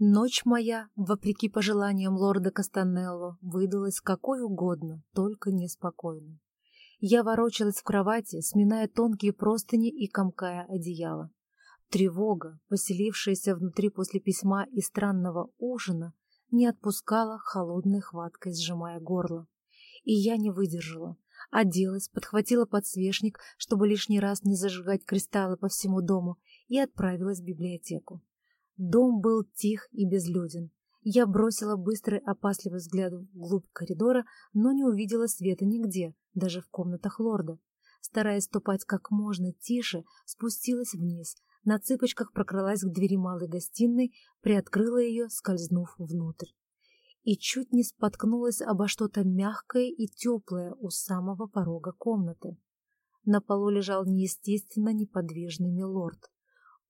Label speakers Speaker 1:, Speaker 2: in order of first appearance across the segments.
Speaker 1: Ночь моя, вопреки пожеланиям лорда Кастанелло, выдалась какой угодно, только неспокойной. Я ворочалась в кровати, сминая тонкие простыни и комкая одеяло. Тревога, поселившаяся внутри после письма и странного ужина, не отпускала холодной хваткой, сжимая горло. И я не выдержала. Оделась, подхватила подсвечник, чтобы лишний раз не зажигать кристаллы по всему дому, и отправилась в библиотеку. Дом был тих и безлюден. Я бросила быстрый опасливый взгляд вглубь коридора, но не увидела света нигде, даже в комнатах лорда. Стараясь ступать как можно тише, спустилась вниз, на цыпочках прокралась к двери малой гостиной, приоткрыла ее, скользнув внутрь. И чуть не споткнулась обо что-то мягкое и теплое у самого порога комнаты. На полу лежал неестественно неподвижный милорд.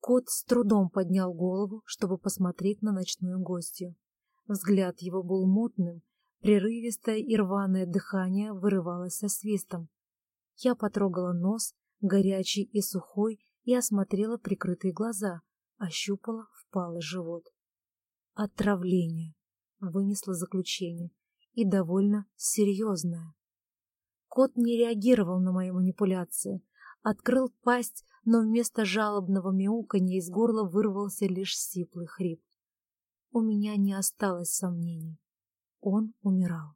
Speaker 1: Кот с трудом поднял голову, чтобы посмотреть на ночную гостью. Взгляд его был мутным, прерывистое и рваное дыхание вырывалось со свистом. Я потрогала нос, горячий и сухой, и осмотрела прикрытые глаза, ощупала впалый живот. Отравление, вынесла заключение, и довольно серьезное. Кот не реагировал на мои манипуляции, открыл пасть, но вместо жалобного мяуканья из горла вырвался лишь сиплый хрип. У меня не осталось сомнений. Он умирал.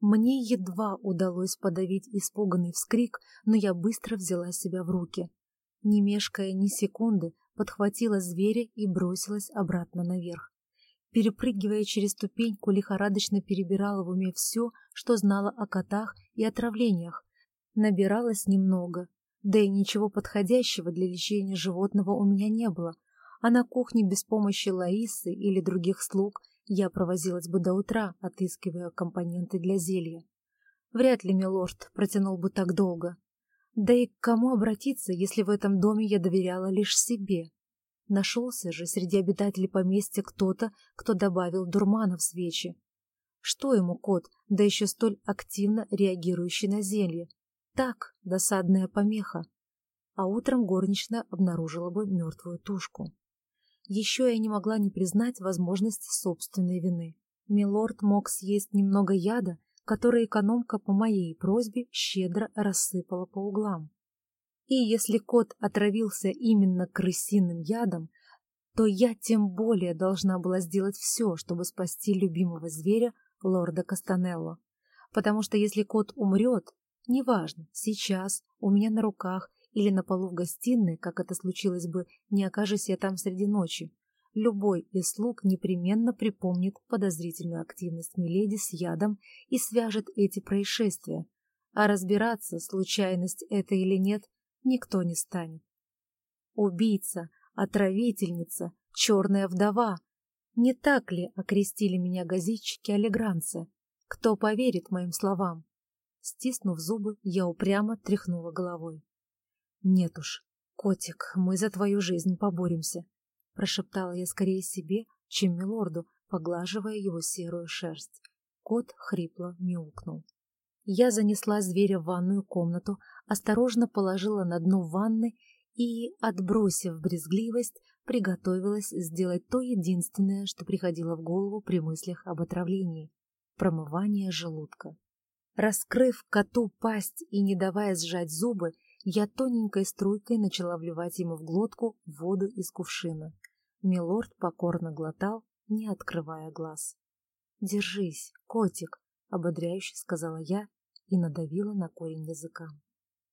Speaker 1: Мне едва удалось подавить испуганный вскрик, но я быстро взяла себя в руки не мешкая ни секунды, подхватила зверя и бросилась обратно наверх. Перепрыгивая через ступеньку, лихорадочно перебирала в уме все, что знала о котах и отравлениях. Набиралась немного, да и ничего подходящего для лечения животного у меня не было, а на кухне без помощи Лаисы или других слуг я провозилась бы до утра, отыскивая компоненты для зелья. Вряд ли милорд протянул бы так долго. Да и к кому обратиться, если в этом доме я доверяла лишь себе? Нашелся же среди обитателей поместья кто-то, кто добавил дурмана в свечи. Что ему кот, да еще столь активно реагирующий на зелье? Так, досадная помеха. А утром горничная обнаружила бы мертвую тушку. Еще я не могла не признать возможности собственной вины. Милорд мог съесть немного яда которые экономка по моей просьбе щедро рассыпала по углам. И если кот отравился именно крысиным ядом, то я тем более должна была сделать все, чтобы спасти любимого зверя лорда Кастанелло. Потому что если кот умрет, неважно, сейчас, у меня на руках или на полу в гостиной, как это случилось бы, не окажись я там среди ночи, любой из слуг непременно припомнит подозрительную активность Миледи с ядом и свяжет эти происшествия, а разбираться, случайность это или нет, никто не станет. Убийца, отравительница, черная вдова. Не так ли окрестили меня газетчики-олигранцы? Кто поверит моим словам? Стиснув зубы, я упрямо тряхнула головой. Нет уж, котик, мы за твою жизнь поборемся прошептала я скорее себе, чем милорду, поглаживая его серую шерсть. Кот хрипло мяукнул. Я занесла зверя в ванную комнату, осторожно положила на дно ванны и, отбросив брезгливость, приготовилась сделать то единственное, что приходило в голову при мыслях об отравлении — промывание желудка. Раскрыв коту пасть и не давая сжать зубы, я тоненькой струйкой начала вливать ему в глотку воду из кувшина. Милорд покорно глотал, не открывая глаз. «Держись, котик!» — ободряюще сказала я и надавила на корень языка.